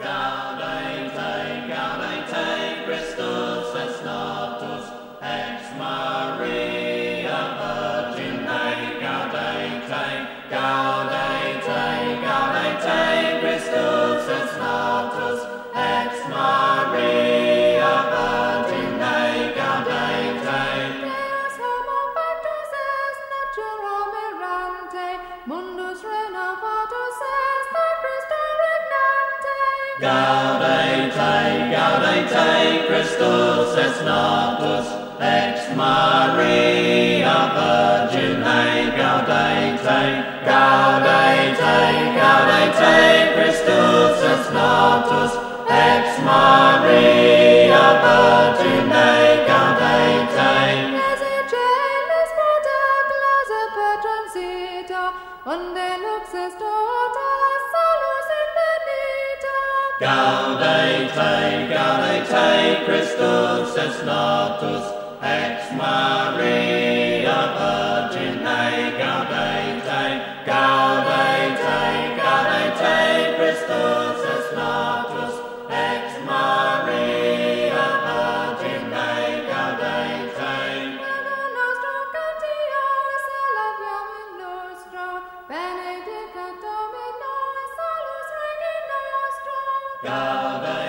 Gaudete, Gaudete, gaudete, Christus es natus, ex Maria Virgine, gaudete, gaudete, gaudete, Christus es natus, ex Maria Virgine, gaudete. Ezechielis potaclas et petrum sita, onde lux est tota. Gaudete, gaudete, Christus es natus, ex Maria Dominus